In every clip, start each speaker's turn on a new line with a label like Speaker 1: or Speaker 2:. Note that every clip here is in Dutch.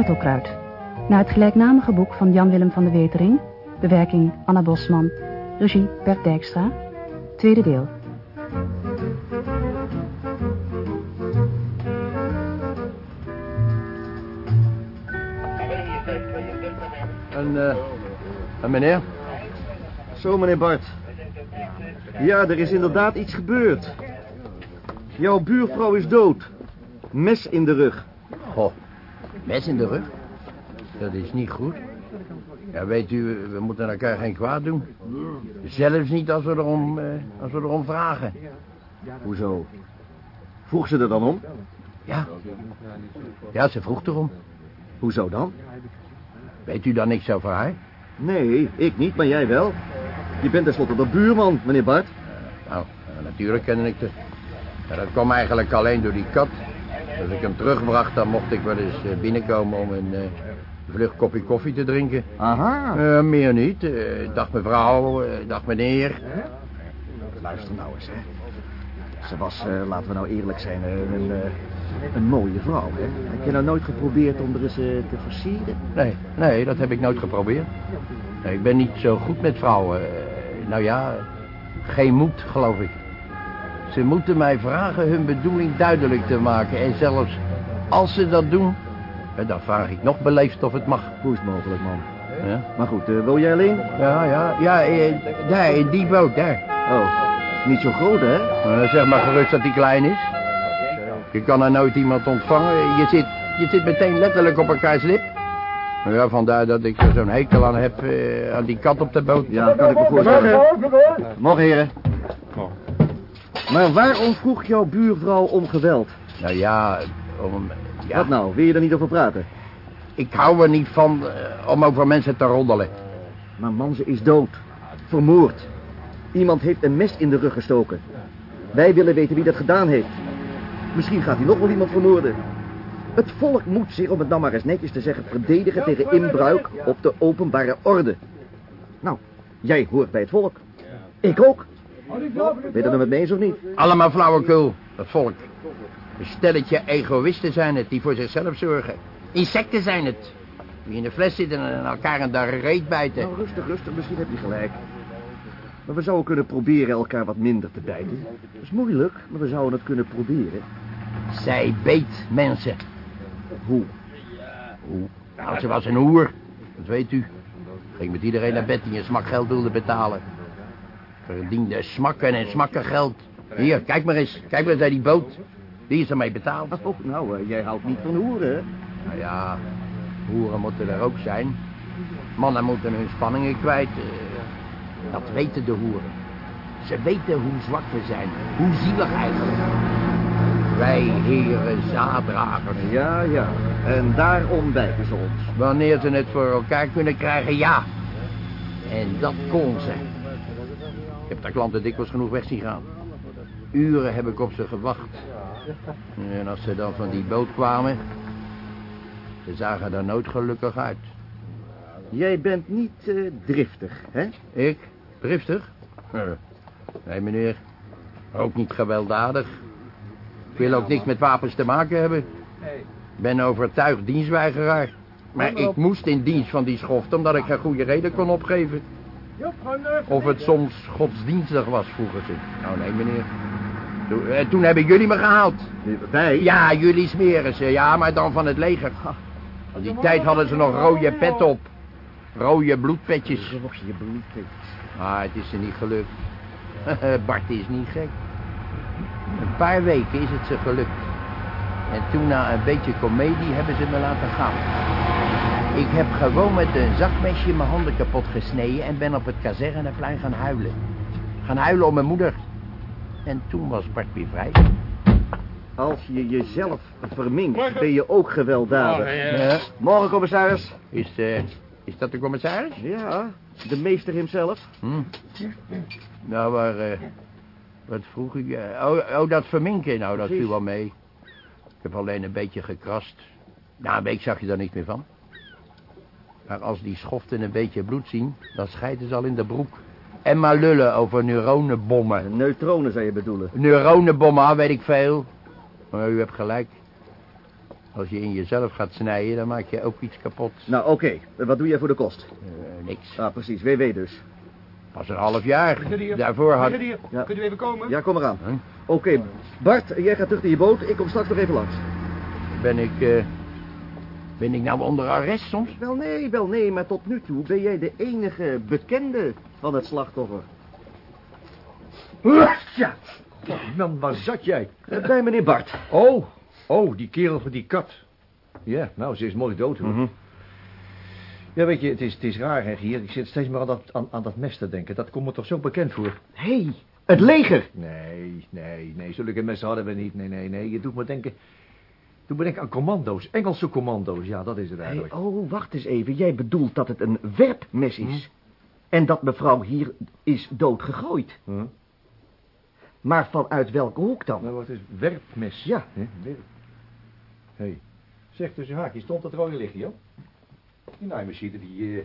Speaker 1: Buitelkruid. Naar het gelijknamige boek van Jan-Willem van de Wetering. Bewerking Anna Bosman. Regie Bert Dijkstra. Tweede deel.
Speaker 2: En, eh, en meneer?
Speaker 3: Zo, meneer Bart. Ja, er is inderdaad iets gebeurd. Jouw buurvrouw is dood. Mes in de rug.
Speaker 2: Goh, mes in de rug? Dat is niet goed. Ja, weet u, we moeten elkaar geen kwaad doen. Zelfs niet als we erom, eh, als we erom vragen.
Speaker 3: Hoezo? Vroeg ze er dan om?
Speaker 2: Ja. Ja, ze vroeg erom.
Speaker 3: Hoezo dan?
Speaker 2: Weet u dan niks over haar?
Speaker 3: Nee, ik niet, maar jij wel. Je bent tenslotte de buurman, meneer Bart.
Speaker 2: Nou, ja, natuurlijk ken ik het. Dat kwam eigenlijk alleen door die kat. Als ik hem terugbracht, dan mocht ik wel eens eh, binnenkomen om een eh, vlug kopje koffie te drinken.
Speaker 3: Aha.
Speaker 2: Eh, meer niet. Eh, dag mevrouw, dag meneer.
Speaker 3: Luister nou eens, hè. Ze was, laten we nou eerlijk zijn, een, een mooie vrouw, hè. Heb je nou nooit geprobeerd om er eens te versieren?
Speaker 2: Nee, nee, dat heb ik nooit geprobeerd. Nee, ik ben niet zo goed met vrouwen. Nou ja, geen moed, geloof ik. Ze moeten mij vragen hun bedoeling duidelijk te maken. En zelfs als ze dat doen, eh, dan vraag ik nog beleefd of het mag.
Speaker 3: Hoe is het mogelijk, man?
Speaker 2: Ja,
Speaker 3: Maar goed, eh, wil jij alleen?
Speaker 2: ja, ja, ja eh, daar, in die boot, daar.
Speaker 3: Oh, niet zo groot, hè?
Speaker 2: Zeg maar gerust dat die klein is. Je kan er nooit iemand ontvangen. Je zit, je zit meteen letterlijk op elkaars lip. Nou Ja, vandaar dat ik er zo'n hekel aan heb, eh, aan die kat op de boot.
Speaker 3: Ja, kan ik me voorstellen. Morgen, heren. Maar waarom vroeg jouw buurvrouw om geweld?
Speaker 2: Nou ja, om, ja
Speaker 3: Wat nou, wil je er niet over praten?
Speaker 2: ik hou er niet van eh, om over mensen te roddelen.
Speaker 3: Maar man, ze is dood. Vermoord. Iemand heeft een mes in de rug gestoken. Wij willen weten wie dat gedaan heeft. Misschien gaat hij nog wel iemand vermoorden. Het volk moet zich, om het nou maar eens netjes te zeggen, verdedigen tegen inbruik op de openbare orde. Nou, jij hoort bij het volk. Ik ook. Je dat nou met me eens of niet?
Speaker 2: Allemaal flauwekul, dat volk. Een stelletje egoïsten zijn het, die voor zichzelf zorgen. Insecten zijn het. Die in de fles zitten en elkaar in de reet bijten.
Speaker 3: Nou, rustig, rustig, misschien heb je gelijk. Maar we zouden kunnen proberen elkaar wat minder te bijten. Dat is moeilijk, maar we zouden het kunnen proberen.
Speaker 2: Zij beet mensen.
Speaker 3: Hoe?
Speaker 2: Hoe? Nou, ze was een hoer. Dat weet u. Ging met iedereen naar bed die een smak geld wilde betalen. Verdiende smakken en smakken geld. Hier, kijk maar eens. Kijk maar eens naar die boot. Die is ermee betaald.
Speaker 3: Oh, nou, eh, jij houdt niet van hoeren?
Speaker 2: Nou ja, hoeren moeten er ook zijn. Mannen moeten hun spanningen kwijt. eh, Dat weten de hoeren. Ze weten hoe zwak we zijn. Hoe zielig eigenlijk. Wij heren zaaddragers.
Speaker 3: Ja, ja. En daarom wijken ze ons.
Speaker 2: Wanneer ze het voor elkaar kunnen krijgen, ja. En dat kon ze. Ik heb de klanten dikwijls genoeg weg zien gaan. Uren heb ik op ze gewacht. En als ze dan van die boot kwamen... Ze zagen er nooit gelukkig uit.
Speaker 3: Jij bent niet eh, driftig, hè?
Speaker 2: Ik? Driftig? Eh, Nee, meneer. Ook niet gewelddadig. Ik wil ook niks met wapens te maken hebben. Ik ben overtuigd dienstweigeraar. Maar ik moest in dienst van die schoft omdat ik geen goede reden kon opgeven. Of het soms godsdienstig was, vroegen ze. Nou, nee, meneer. Toen, eh, toen hebben jullie me gehaald.
Speaker 3: Wij?
Speaker 2: Ja, jullie smeren ze. Ja, maar dan van het leger. Al die tijd hadden ze nog rode pet op. Rode bloedpetjes. Maar het is ze niet gelukt. Bart is niet gek. Een paar weken is het ze gelukt. En toen na een beetje komedie hebben ze me laten gaan. Ik heb gewoon met een zakmesje mijn handen kapot gesneden... en ben op het kazerneplein gaan huilen. Gaan huilen om mijn moeder. En toen was Bart weer vrij.
Speaker 3: Als je jezelf verminkt, ben je ook gewelddadig.
Speaker 2: Ja.
Speaker 3: Morgen, commissaris.
Speaker 2: Is, eh, is dat de commissaris?
Speaker 3: Ja, de meester hemzelf.
Speaker 2: Hm. Nou, maar... eh, wat vroeg ik? oh, oh, dat verminken. Nou, dat
Speaker 3: Precies.
Speaker 2: viel wel mee. Ik heb alleen een beetje gekrast. Na een week zag je daar niks meer van. Maar als die schoften een beetje bloed zien, dan scheiden ze al in de broek. En maar lullen over neuronenbommen.
Speaker 3: Neutronen zou je bedoelen.
Speaker 2: Neuronenbommen, ah, weet ik veel. Maar u hebt gelijk. Als je in jezelf gaat snijden, dan maak je ook iets kapot.
Speaker 3: Nou, oké. Wat doe jij voor de kost?
Speaker 2: Eh, niks.
Speaker 3: Ah, precies. WW dus.
Speaker 2: Pas een half jaar.
Speaker 4: Brigadier,
Speaker 2: Daarvoor had...
Speaker 4: brigadier,
Speaker 3: Ja.
Speaker 4: kunt u even komen?
Speaker 3: Ja, kom eraan.
Speaker 2: Huh?
Speaker 3: Oké, Bart, jij gaat terug naar je boot. Ik kom straks nog even langs.
Speaker 2: Ben ik... eh, ben ik nou onder arrest soms?
Speaker 3: Wel nee, wel nee, maar tot nu toe ben jij de enige bekende van het slachtoffer.
Speaker 4: Ja. Man, waar zat jij?
Speaker 3: Eh, Bij meneer Bart.
Speaker 4: Oh, oh, die kerel van die kat. Ja, nou, ze is mooi dood, hoor.
Speaker 3: Mhm.
Speaker 4: Ja, weet je, het is, het is raar, hè, hier. Ik zit steeds maar aan dat, aan, aan dat mes te denken. Dat komt me toch zo bekend voor?
Speaker 3: Hé, hey, het leger.
Speaker 4: Nee, nee, nee, zulke messen hadden we niet. Nee, nee, nee. Je doet me denken... Doe me denken aan commando's. Engelse commando's, ja, dat is het
Speaker 3: Hey,
Speaker 4: eigenlijk.
Speaker 3: oh, wacht eens even. Jij bedoelt dat het een werpmes is. En dat mevrouw hier is doodgegooid.
Speaker 4: Huh?
Speaker 3: Maar vanuit welke hoek dan?
Speaker 4: Nou, wat is werpmes?
Speaker 3: Ja.
Speaker 4: Hé, hey. zeg tussen haakjes, stond dat rode lichtje, joh? Die naaimachine, die, eh...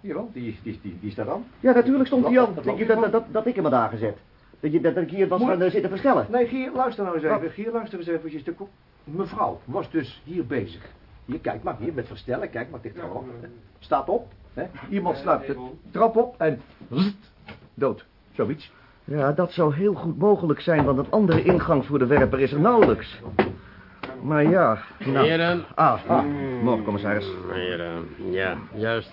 Speaker 4: Hier wel, die, die, die, die staat aan.
Speaker 3: Ja, natuurlijk stond hij aan.
Speaker 4: Dat-
Speaker 3: Denk je dat, dat, dat, dat ik hem had aangezet? Dat, je, dat ik hier was
Speaker 4: Moet-
Speaker 3: gaan eh, zitten verstellen?
Speaker 4: Nee, Gier, luister nou eens even.
Speaker 3: Wat?
Speaker 4: Gier, luister eens even. De ko- mevrouw was dus hier bezig. Hier, kijk maar, hier met verstellen. Kijk maar, dit op. Staat op. Hè? Iemand sluipt de trap op en... zzzt, dood. Zoiets.
Speaker 3: Ja, dat zou heel goed mogelijk zijn, want een andere ingang voor de werper is er nauwelijks. Maar ja, nou...
Speaker 5: Heren.
Speaker 3: Ah, ah, morgen, commissaris.
Speaker 5: Heren, ja, juist.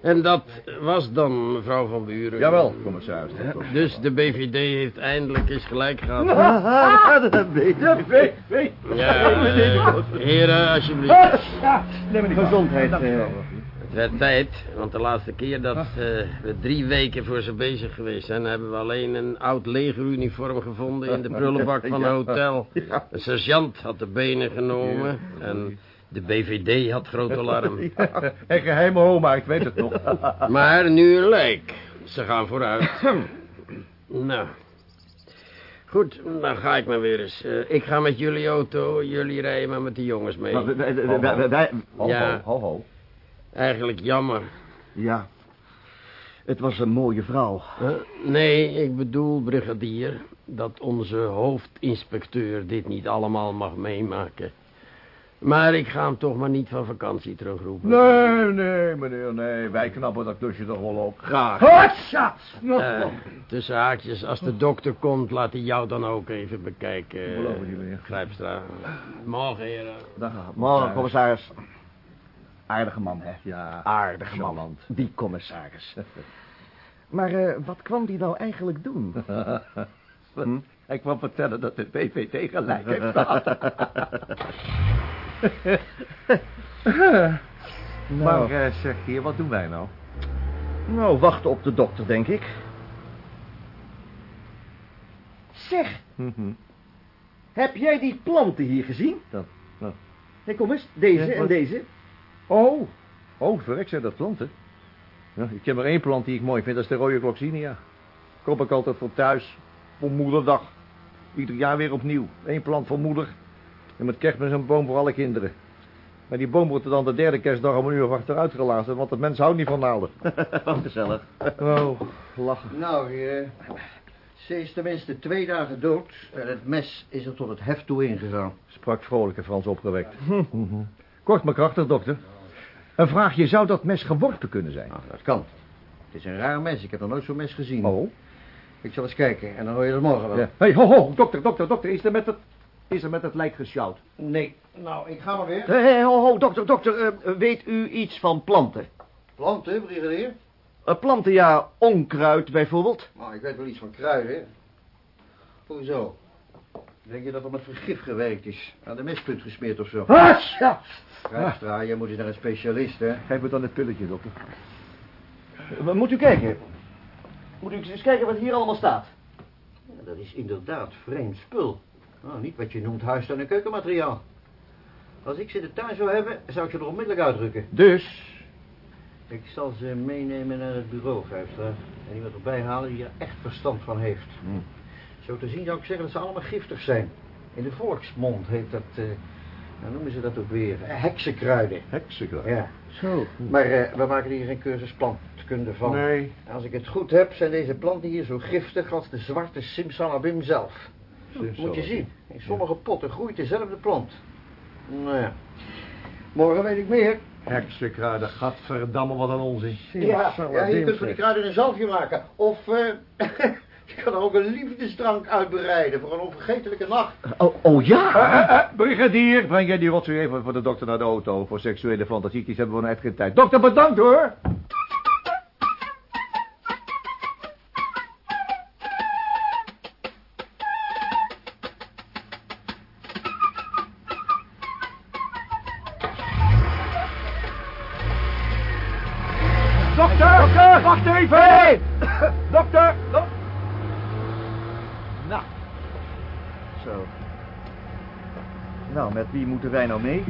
Speaker 5: En dat was dan mevrouw van Buren.
Speaker 4: Jawel, commissaris.
Speaker 5: Dus de BVD heeft eindelijk eens gelijk gehad.
Speaker 3: Ah, dat weet je.
Speaker 4: Wee, wee.
Speaker 5: Ja, eh, heren, alsjeblieft.
Speaker 4: Neem me niet
Speaker 3: Gezondheid, eh.
Speaker 5: Het werd tijd, want de laatste keer dat eh, we drie weken voor ze bezig geweest zijn... hebben we alleen een oud legeruniform gevonden in de prullenbak van een hotel. De sergeant had de benen genomen en de BVD had groot alarm.
Speaker 4: En geheime homa, ik weet het nog.
Speaker 5: Maar nu lijk. Ze gaan vooruit. nou. Goed, dan ga ik maar weer eens. Eh, ik ga met jullie auto, jullie rijden maar met de jongens mee.
Speaker 3: Maar wij- wij- wij- wij- wij-
Speaker 4: Ho,
Speaker 5: Ja.
Speaker 4: ho, ho, ho.
Speaker 5: Eigenlijk jammer.
Speaker 3: Ja, het was een mooie vrouw.
Speaker 5: Eh, nee, ik bedoel, brigadier, dat onze hoofdinspecteur dit niet allemaal mag meemaken. Maar ik ga hem toch maar niet van vakantie terugroepen.
Speaker 4: Nee, nee, meneer, nee. Wij knappen dat klusje toch wel op.
Speaker 3: Graag.
Speaker 4: Hatsa!
Speaker 5: Eh, tussen haakjes, als de dokter komt, laat hij jou dan ook even bekijken.
Speaker 4: Beloof het jullie, ja.
Speaker 5: Grijpstra. Morgen, heren.
Speaker 4: Dag,
Speaker 3: Morgen, commissaris. Aardige man, hè?
Speaker 4: Ja,
Speaker 3: Aardige man. Die commissaris. Maar eh, wat kwam die nou eigenlijk doen? Hm?
Speaker 4: Hij kwam vertellen dat de PVT gelijk heeft gehad. Maar eh, zeg hier, wat doen wij nou?
Speaker 3: Nou, wachten op de dokter, denk ik. Zeg,
Speaker 4: Mhm.
Speaker 3: heb jij die planten hier gezien?
Speaker 4: Dat, dat.
Speaker 3: Hé, kom eens. Deze
Speaker 4: Ja,
Speaker 3: en deze.
Speaker 4: Oh, oh, verrek zijn dat planten. Ja, ik heb maar één plant die ik mooi vind, dat is de rode gloxinia. Koop ik altijd voor thuis, voor moederdag. Ieder jaar weer opnieuw. Eén plant voor moeder. En met kerstmis een boom voor alle kinderen. Maar die boom wordt er dan de derde kerstdag om een uur of achteruit gelaten, want de mens houdt niet van naalden.
Speaker 3: Wat gezellig.
Speaker 4: Oh, lachen.
Speaker 6: Nou, eh, ze is tenminste twee dagen dood en het mes is er tot het heft toe ingegaan.
Speaker 4: Sprak vrolijke Frans opgewekt. Kort maar krachtig, dokter. Een vraagje, zou dat mes geworpen kunnen zijn?
Speaker 6: Nou, dat kan. Het is een raar mes, ik heb nog nooit zo'n mes gezien.
Speaker 4: Oh?
Speaker 6: Ik zal eens kijken en dan hoor je het morgen wel.
Speaker 4: Ja. Hé, hey, ho, ho, dokter, dokter, dokter, is er met het, is er met het lijk gesjouwd?
Speaker 6: Nee, nou, ik ga maar weer.
Speaker 3: Hé, hé, ho, ho, dokter, dokter, eh, weet u iets van planten?
Speaker 6: Planten, brigadier?
Speaker 3: Eh, planten, ja, onkruid bijvoorbeeld.
Speaker 6: Nou, ik weet wel iets van kruiden. Hoezo? Denk je dat er met vergif gewerkt is? Aan de mespunt gesmeerd of zo?
Speaker 3: ja.
Speaker 6: Rijkstra, jij moet eens naar een specialist, hè?
Speaker 4: Geef me dan het pilletje, dokter.
Speaker 3: Moet u kijken? Moet u eens kijken wat hier allemaal staat?
Speaker 6: Ja, dat is inderdaad vreemd spul. Nou, niet wat je noemt huis- en keukenmateriaal. Als ik ze in de tuin zou hebben, zou ik ze er onmiddellijk uitdrukken.
Speaker 4: Dus?
Speaker 6: Ik zal ze meenemen naar het bureau, Grijpstra. En iemand erbij halen die er echt verstand van heeft. Zo te zien zou ik zeggen dat ze allemaal giftig zijn. In de volksmond heet dat, nou noemen ze dat ook weer, eh, heksenkruiden.
Speaker 4: Heksenkruid.
Speaker 6: Ja.
Speaker 3: Zo.
Speaker 6: Maar eh, we maken hier geen cursus plantkunde van.
Speaker 4: Nee.
Speaker 6: Als ik het goed heb, zijn deze planten hier zo giftig als de zwarte simsalabim zelf. Moet je zien, in sommige potten groeit dezelfde plant. Nou ja. Morgen weet ik meer.
Speaker 4: Heksenkruiden, gadverdamme, wat een onzin.
Speaker 6: Ja, ja je kunt van die kruiden een zalfje maken. Of eh, je kan er ook een liefdesdrank uitbereiden voor een onvergetelijke nacht.
Speaker 3: Oh, oh ja?
Speaker 4: Eh, eh, brigadier, breng jij die rotzooi even voor de dokter naar de auto. Voor seksuele fantasietjes hebben we nog net geen tijd. Dokter, bedankt hoor.
Speaker 3: Zo. Nou, met wie moeten wij nou mee?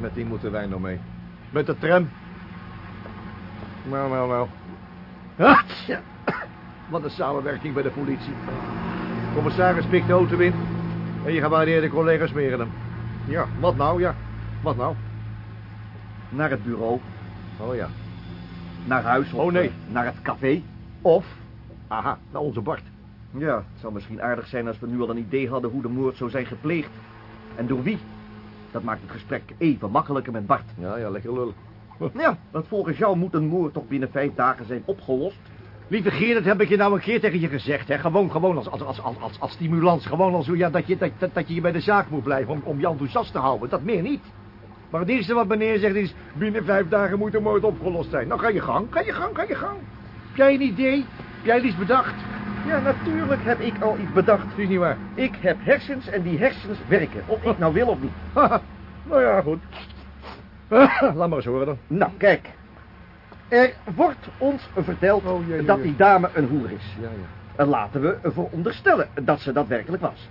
Speaker 4: Met die moeten wij nog mee. Met de tram. Nou, nou, nou. Tja. Wat een samenwerking bij de politie. Commissaris pikt de auto in. En je gewaardeerde collega's smeren hem. Ja, wat nou, ja. Wat nou?
Speaker 3: Naar het bureau,
Speaker 4: Oh ja.
Speaker 3: naar huis of
Speaker 4: Oh, nee.
Speaker 3: eh, naar het café.
Speaker 4: Of, aha, naar onze Bart.
Speaker 3: Ja, het zou misschien aardig zijn als we nu al een idee hadden hoe de moord zou zijn gepleegd. En door wie. Dat maakt het gesprek even makkelijker met Bart.
Speaker 4: Ja, ja, lekker lul.
Speaker 3: Ja, want volgens jou moet een moord toch binnen vijf dagen zijn opgelost.
Speaker 4: Lieve Geert, dat heb ik je nou een keer tegen je gezegd, hè. Gewoon, gewoon als, als, als, als, als, als stimulans. Gewoon als ja, dat, je, dat, dat, dat je hier bij de zaak moet blijven om, om je enthousiast te houden. Dat meer niet. Maar het eerste wat meneer zegt is... binnen vijf dagen moet de moord opgelost zijn. Nou, ga je gang, ga je gang, ga je gang. Heb jij een idee? Heb jij iets bedacht?
Speaker 3: Ja, natuurlijk heb ik al iets bedacht.
Speaker 4: Dat is niet waar.
Speaker 3: Ik heb hersens en die hersens werken. Of ik nou wil of niet.
Speaker 4: Nou ja, goed. Laat maar eens horen dan.
Speaker 3: Nou, kijk. Er wordt ons verteld
Speaker 4: Oh,
Speaker 3: dat die dame een hoer is.
Speaker 4: Ja, ja.
Speaker 3: En laten we veronderstellen dat ze dat werkelijk was.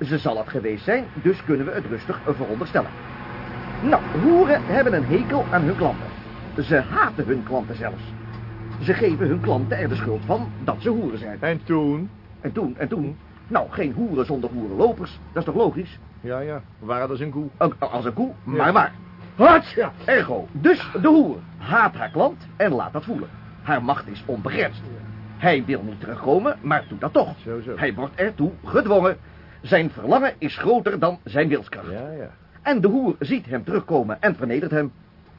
Speaker 3: Ze zal het geweest zijn, dus kunnen we het rustig veronderstellen. Nou, hoeren hebben een hekel aan hun klanten. Ze haten hun klanten zelfs. Ze geven hun klanten er de schuld van dat ze hoeren zijn.
Speaker 4: En toen?
Speaker 3: En toen, en toen. Nou, geen hoeren zonder hoerenlopers. Dat is toch logisch?
Speaker 4: Ja, ja. Waren dus een koe.
Speaker 3: Als een koe,
Speaker 4: Ja.
Speaker 3: maar waar. Hatsja, ergo. Dus de hoer haat haar klant en laat dat voelen. Haar macht is onbegrensd. Hij wil niet terugkomen, maar doet dat toch.
Speaker 4: Zo, zo.
Speaker 3: Hij wordt ertoe gedwongen. Zijn verlangen is groter dan zijn wilskracht.
Speaker 4: Ja, ja.
Speaker 3: En de hoer ziet hem terugkomen en vernedert hem.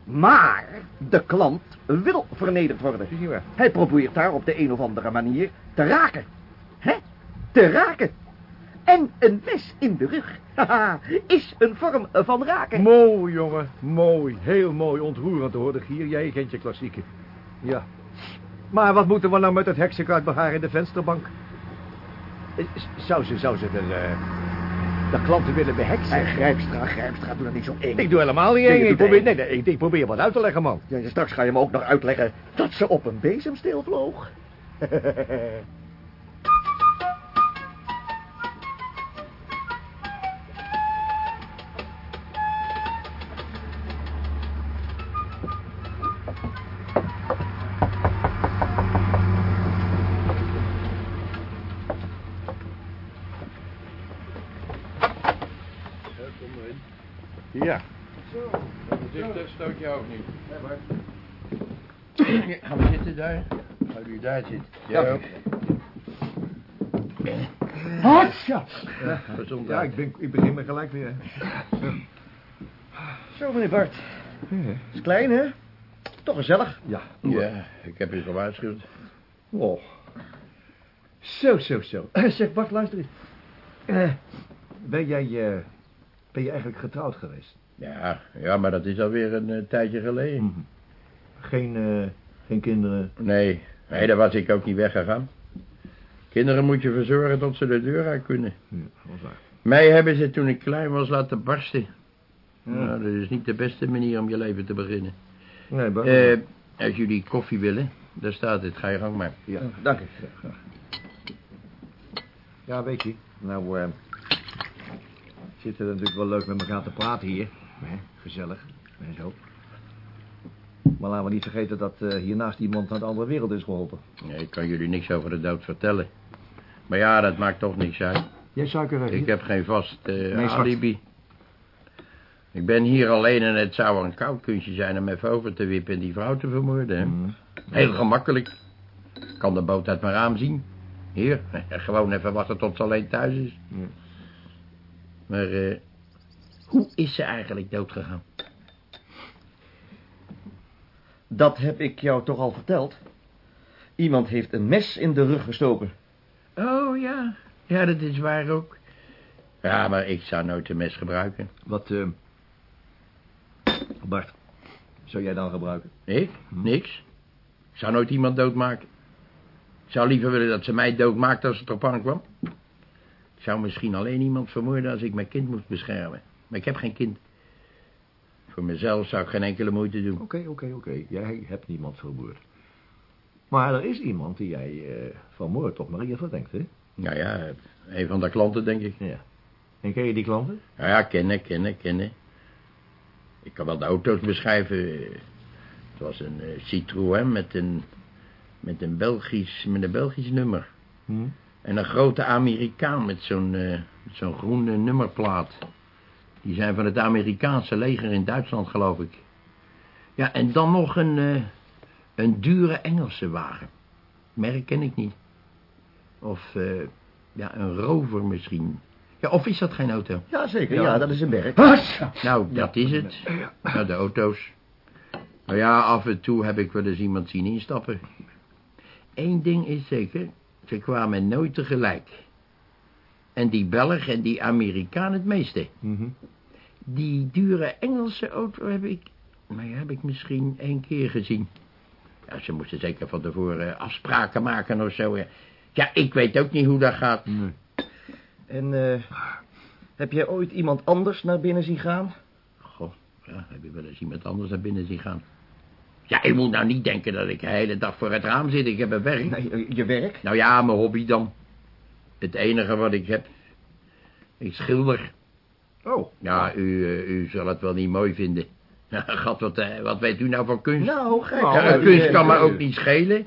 Speaker 3: Maar de klant wil vernederd worden. Hij probeert haar op de een of andere manier te raken. Hè? Te raken. En een mes in de rug. Is een vorm van raken.
Speaker 4: Mooi, jongen. Mooi. Heel mooi. Ontroerend hoor, de gier. Jij kent je klassieken. Ja. Maar wat moeten we nou met het heksenkaart in de vensterbank? Eh, Zou ze, zou ze eh, de klanten willen beheksen?
Speaker 3: En Grijpstra, Grijpstra, doe dat niet zo eng.
Speaker 4: Ik doe helemaal niet eng.
Speaker 3: je
Speaker 4: Ik probeer, nee, nee, ik, ik probeer wat uit te leggen, man.
Speaker 3: Ja, straks ga je me ook nog uitleggen dat ze op een bezemsteel vloog.
Speaker 2: stoot je ook niet. Gaan we zitten daar? Gaan u daar zitten? Jij ook?
Speaker 4: Hatsja!
Speaker 2: Gezondheid.
Speaker 4: Ja, ik, ben, ik begin me gelijk weer.
Speaker 3: Zo, meneer Bart. Is klein, hè? Toch gezellig.
Speaker 4: Ja.
Speaker 2: Ja, ik heb je gewaarschuwd.
Speaker 4: Oh. Zo, zo, zo. Zeg, Bart, luister eens. Eh, ben jij, eh, ben je eigenlijk getrouwd geweest?
Speaker 2: Ja, ja, maar dat is alweer een eh, tijdje geleden.
Speaker 4: Geen, eh, geen kinderen?
Speaker 2: Nee, nee, daar was ik ook niet weggegaan. Kinderen moet je verzorgen tot ze de deur uit kunnen.
Speaker 4: Ja, dat is waar.
Speaker 2: Mij hebben ze toen ik klein was laten barsten.
Speaker 4: Ja.
Speaker 2: Nou, dat is niet de beste manier om je leven te beginnen.
Speaker 4: Nee, Bart.
Speaker 2: Eh, als jullie koffie willen, daar staat het. Ga je gang maar.
Speaker 4: ja, dank je. Ja, weet je, nou, zitten we natuurlijk wel leuk met elkaar te praten hier. Hè? Gezellig, en zo. Maar laten we niet vergeten dat eh, hiernaast iemand naar de andere wereld is geholpen.
Speaker 2: Nee, ik kan jullie niks over de dood vertellen. Maar ja, dat maakt toch niks uit.
Speaker 4: Jij suiker
Speaker 2: Ik heb geen vast eh,
Speaker 4: Nee,
Speaker 2: alibi. Ik ben hier alleen en het zou een koud kunstje zijn om even over te wippen en die vrouw te vermoorden. Hè?
Speaker 4: Mm.
Speaker 2: Heel gemakkelijk. Kan de boot uit mijn raam zien. Hier, gewoon even wachten tot ze alleen thuis is. Maar, eh, Hoe is ze eigenlijk doodgegaan?
Speaker 3: Dat heb ik jou toch al verteld? Iemand heeft een mes in de rug gestoken.
Speaker 2: Oh, ja. Ja, dat is waar ook. Ja, maar ik zou nooit een mes gebruiken.
Speaker 4: Wat, eh... Bart, zou jij dan gebruiken?
Speaker 2: Ik? Niks. Ik zou nooit iemand doodmaken. Ik zou liever willen dat ze mij doodmaakte als het erop aankwam. Ik zou misschien alleen iemand vermoorden als ik mijn kind moest beschermen. Maar ik heb geen kind. Voor mezelf zou ik geen enkele moeite doen.
Speaker 4: Oké, oké, oké. Jij hebt niemand vermoord. Maar er is iemand die jij eh van moord op Maria verdenkt, hè?
Speaker 2: Nou ja, een van de klanten, denk ik.
Speaker 4: Ja. En ken je die klanten?
Speaker 2: Nou ja, kennen, kennen, kennen. Ik kan wel de auto's beschrijven. Het was een eh, Citroën met een, met een Belgisch, met een Belgisch nummer.
Speaker 4: Hm?
Speaker 2: En een grote Amerikaan met zo'n met zo'n groene nummerplaat. Die zijn van het Amerikaanse leger in Duitsland, geloof ik. Ja, en dan nog een, eh, een dure Engelse wagen. Merk ken ik niet. Of, eh, ja, een rover misschien. Ja, of is dat geen auto?
Speaker 3: Ja, zeker. Ja, dat is een werk.
Speaker 2: Nou, dat is het. Nou, de auto's. Nou ja, af en toe heb ik wel eens iemand zien instappen. Eén ding is zeker, ze kwamen nooit tegelijk. En die Belg en die Amerikaan het meeste.
Speaker 4: Mhm.
Speaker 2: Die dure Engelse auto heb ik, ja, heb ik misschien één keer gezien. Ja, ze moesten zeker van tevoren afspraken maken of zo. hè. Ja, ik weet ook niet hoe dat gaat.
Speaker 3: En eh, heb jij ooit iemand anders naar binnen zien gaan?
Speaker 2: Goh, ja, heb je wel eens iemand anders naar binnen zien gaan? Ja, je moet nou niet denken dat ik de hele dag voor het raam zit. Ik heb een werk.
Speaker 3: Nee, eh, je werk?
Speaker 2: Nou ja, mijn hobby dan. Het enige wat ik heb. Ik schilder.
Speaker 4: Oh.
Speaker 2: Ja, u, eh, u zal het wel niet mooi vinden. Gat, wat, eh, wat weet u nou van kunst?
Speaker 3: Nou, gek.
Speaker 4: Nou,
Speaker 2: Ja,
Speaker 4: eh,
Speaker 2: kunst kan me ook niet schelen.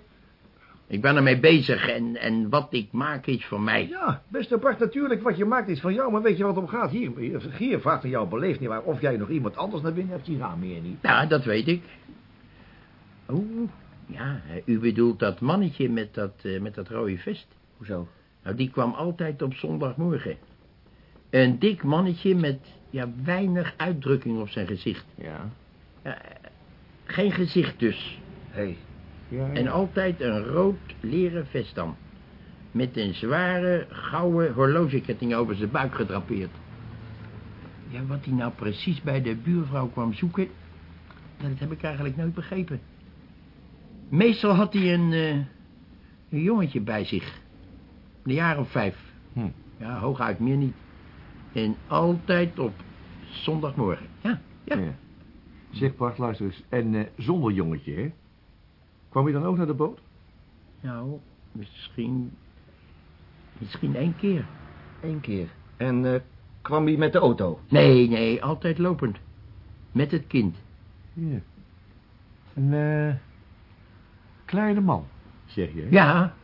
Speaker 2: Ik ben ermee bezig en, en wat ik maak is voor mij.
Speaker 4: Ja, beste Bart, natuurlijk, wat je maakt is van jou, maar weet je wat om gaat? Hier, hier, vraagt aan jou beleefd niet waar of jij nog iemand anders naar binnen hebt, die raam meer niet.
Speaker 2: Ja, dat weet ik. Oeh, ja, u bedoelt dat mannetje met dat, eh, met dat rode vest?
Speaker 3: Hoezo?
Speaker 2: Nou, die kwam altijd op zondagmorgen. Een dik mannetje met, ja, weinig uitdrukking op zijn gezicht.
Speaker 4: Ja.
Speaker 2: Geen gezicht dus.
Speaker 3: Hé, hey,
Speaker 4: Ja,
Speaker 2: En altijd een rood leren vest aan. Met een zware, gouden horlogeketting over zijn buik gedrapeerd. Ja, wat hij nou precies bij de buurvrouw kwam zoeken... dat heb ik eigenlijk nooit begrepen. Meestal had hij een, eh, een jongetje bij zich. Een jaar of vijf.
Speaker 4: Hm.
Speaker 2: Ja, hooguit meer niet. En altijd op zondagmorgen. Ja, ja.
Speaker 4: Ja. Zeg Bart, luister eens. En eh, zonder jongetje, hè? Kwam je dan ook naar de boot?
Speaker 2: Nou, misschien... Misschien één keer.
Speaker 3: één keer. En eh, kwam hij met de auto?
Speaker 2: Nee, nee, altijd lopend. Met het kind.
Speaker 4: Ja. Een eh, kleine man, zeg je, hè?
Speaker 2: Ja.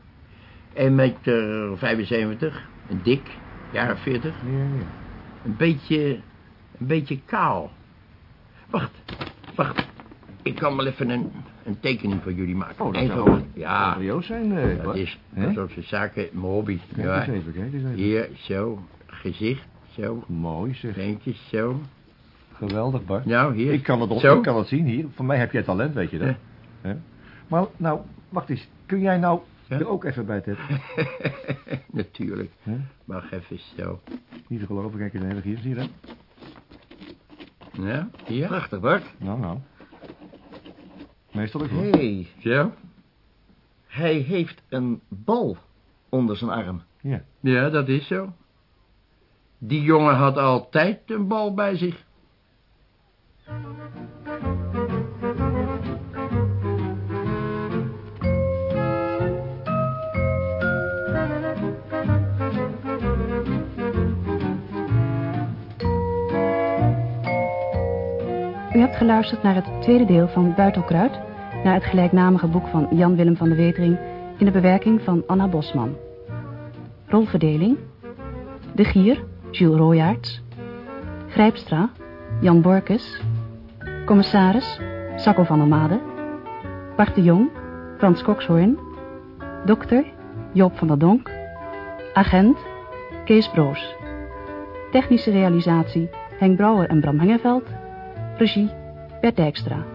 Speaker 2: En met eh 75. Een dik. Jaren 40.
Speaker 4: Ja, ja.
Speaker 2: Een beetje... Een beetje kaal. Wacht. Wacht. Ik kan wel even een, een tekening voor jullie maken.
Speaker 4: Oh, dat
Speaker 2: Even
Speaker 4: zou
Speaker 2: Ja.
Speaker 4: Serieus zijn, eh,
Speaker 2: Dat
Speaker 4: Bart?
Speaker 2: is, dat is onze zaken, mijn hobby.
Speaker 4: Kijk
Speaker 2: Ja.
Speaker 4: eens even, kijk eens even.
Speaker 2: Hier, zo. Gezicht, zo.
Speaker 4: Mooi, zeg.
Speaker 2: Beentjes, zo.
Speaker 4: Geweldig, Bart.
Speaker 2: Nou, hier.
Speaker 4: Ik kan het op,
Speaker 2: Zo.
Speaker 4: ik kan het zien hier. Voor mij heb jij talent, weet je dat.
Speaker 2: Ja.
Speaker 4: Hè? Maar, nou, wacht eens. Kun jij nou
Speaker 2: Ja?
Speaker 4: er ook even bij zetten?
Speaker 2: Natuurlijk.
Speaker 4: Hè?
Speaker 2: Wacht even zo.
Speaker 4: Niet te geloven, kijk eens even hier, zie je dat?
Speaker 2: Ja, hier.
Speaker 3: Prachtig, Bart.
Speaker 4: Nou, nou. Meestal ik hoor.
Speaker 3: hey,
Speaker 2: Zo.
Speaker 3: hij heeft een bal onder zijn arm.
Speaker 4: Ja.
Speaker 2: Ja, dat is zo. Die jongen had altijd een bal bij zich.
Speaker 1: Hebt geluisterd naar het tweede deel van Buitelkruid... naar het gelijknamige boek van Jan Willem van de Wetering... in de bewerking van Anna Bosman. Rolverdeling... De Gier, Jules Royaerts... Grijpstra, Jan Borkes... Commissaris, Sacco van der Made... Bart de Jong, Frans Kokshoorn... Dokter, Joop van der Donk... Agent, Kees Broos... Technische realisatie, Henk Brouwer en Bram Hengeveld. Regie Bert Dijkstra.